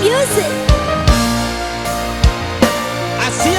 music. I see